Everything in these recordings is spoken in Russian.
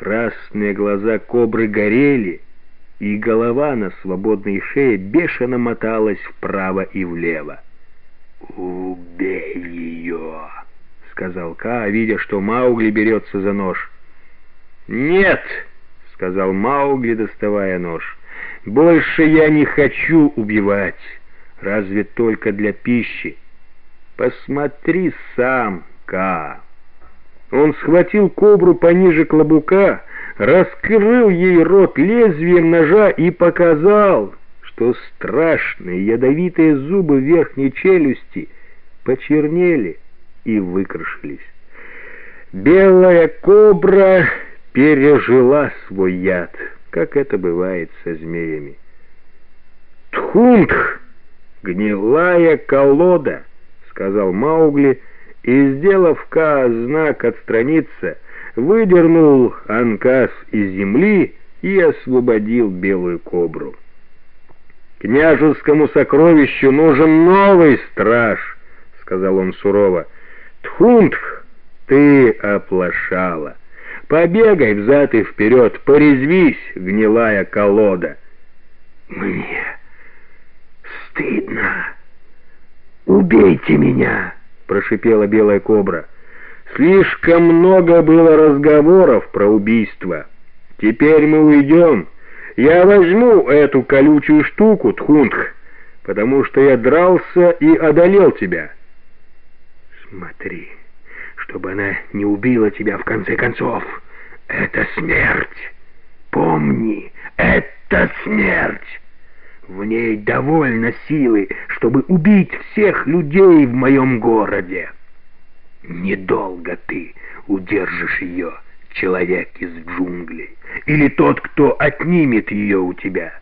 Красные глаза кобры горели, и голова на свободной шее бешено моталась вправо и влево. «Убей ее!» — сказал Ка, видя, что Маугли берется за нож. «Нет!» — сказал Маугли, доставая нож. «Больше я не хочу убивать, разве только для пищи. Посмотри сам, Ка!» Он схватил кобру пониже клобука, раскрыл ей рот лезвием ножа и показал, что страшные ядовитые зубы верхней челюсти почернели и выкрашились. Белая кобра пережила свой яд, как это бывает со змеями. «Тхунг! Гнилая колода!» — сказал Маугли, и, сделав Ка знак «отстраниться», выдернул анкас из земли и освободил белую кобру. «Княжескому сокровищу нужен новый страж», — сказал он сурово. «Тхунтх, ты оплошала. Побегай взад и вперед, порезвись, гнилая колода». «Мне стыдно. Убейте меня!» — прошипела белая кобра. Слишком много было разговоров про убийство. Теперь мы уйдем. Я возьму эту колючую штуку, Тхунг, потому что я дрался и одолел тебя. Смотри, чтобы она не убила тебя в конце концов. Это смерть. Помни, это смерть. В ней довольно силы, чтобы убить всех людей в моем городе. Недолго ты удержишь ее, человек из джунглей, или тот, кто отнимет ее у тебя.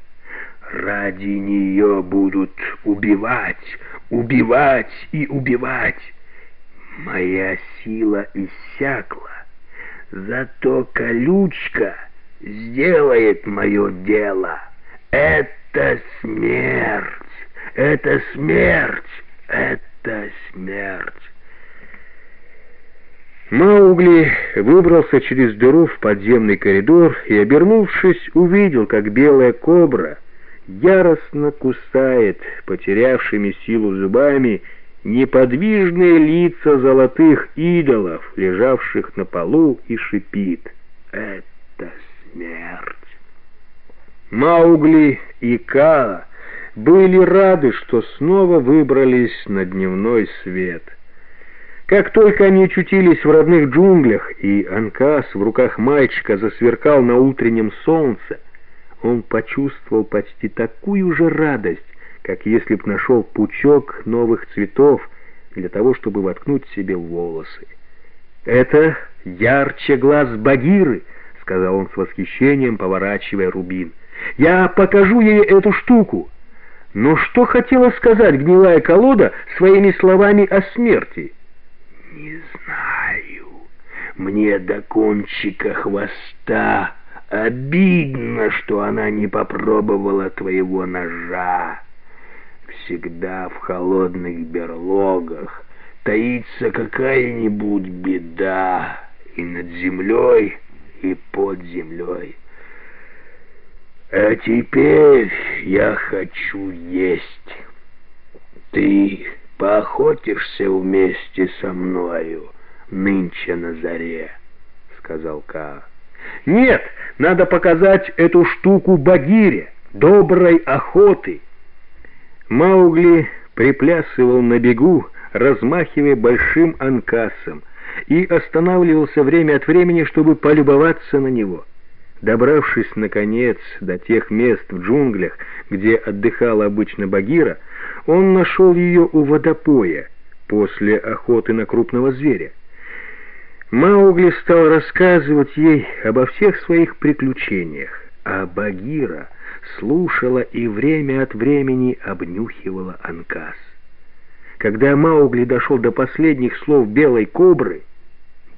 Ради нее будут убивать, убивать и убивать. Моя сила иссякла, зато колючка сделает мое дело. Это смерть, это смерть, это смерть. Маугли выбрался через дыру в подземный коридор и, обернувшись, увидел, как белая кобра яростно кусает потерявшими силу зубами неподвижные лица золотых идолов, лежавших на полу, и шипит. «Это смерть!» Маугли и Каа были рады, что снова выбрались на дневной свет — как только они очутились в родных джунглях, и анкас в руках мальчика засверкал на утреннем солнце, он почувствовал почти такую же радость, как если б нашел пучок новых цветов для того, чтобы воткнуть себе в волосы. «Это ярче глаз Багиры», — сказал он с восхищением, поворачивая рубин. «Я покажу ей эту штуку». Но что хотела сказать гнилая колода своими словами о смерти? Не знаю. Мне до кончика хвоста обидно, что она не попробовала твоего ножа. Всегда в холодных берлогах таится какая-нибудь беда и над землей, и под землей. А теперь я хочу есть. Ты поохотишься вместе со мною нынче на заре», — сказал Ка. «Нет, надо показать эту штуку Багире, доброй охоты». Маугли приплясывал на бегу, размахивая большим анкасом, и останавливался время от времени, чтобы полюбоваться на него. Добравшись, наконец, до тех мест в джунглях, где отдыхала обычно Багира, он нашел ее у водопоя после охоты на крупного зверя. Маугли стал рассказывать ей обо всех своих приключениях, а Багира слушала и время от времени обнюхивала анкас. Когда Маугли дошел до последних слов белой кобры,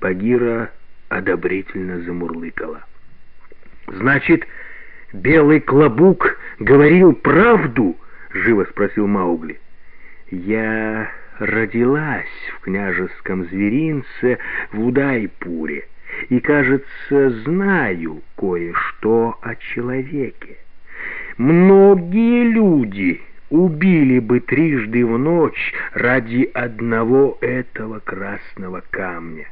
Багира одобрительно замурлыкала. «Значит, белый клобук говорил правду?» — живо спросил Маугли. «Я родилась в княжеском зверинце в Удайпуре и, кажется, знаю кое-что о человеке. Многие люди убили бы трижды в ночь ради одного этого красного камня.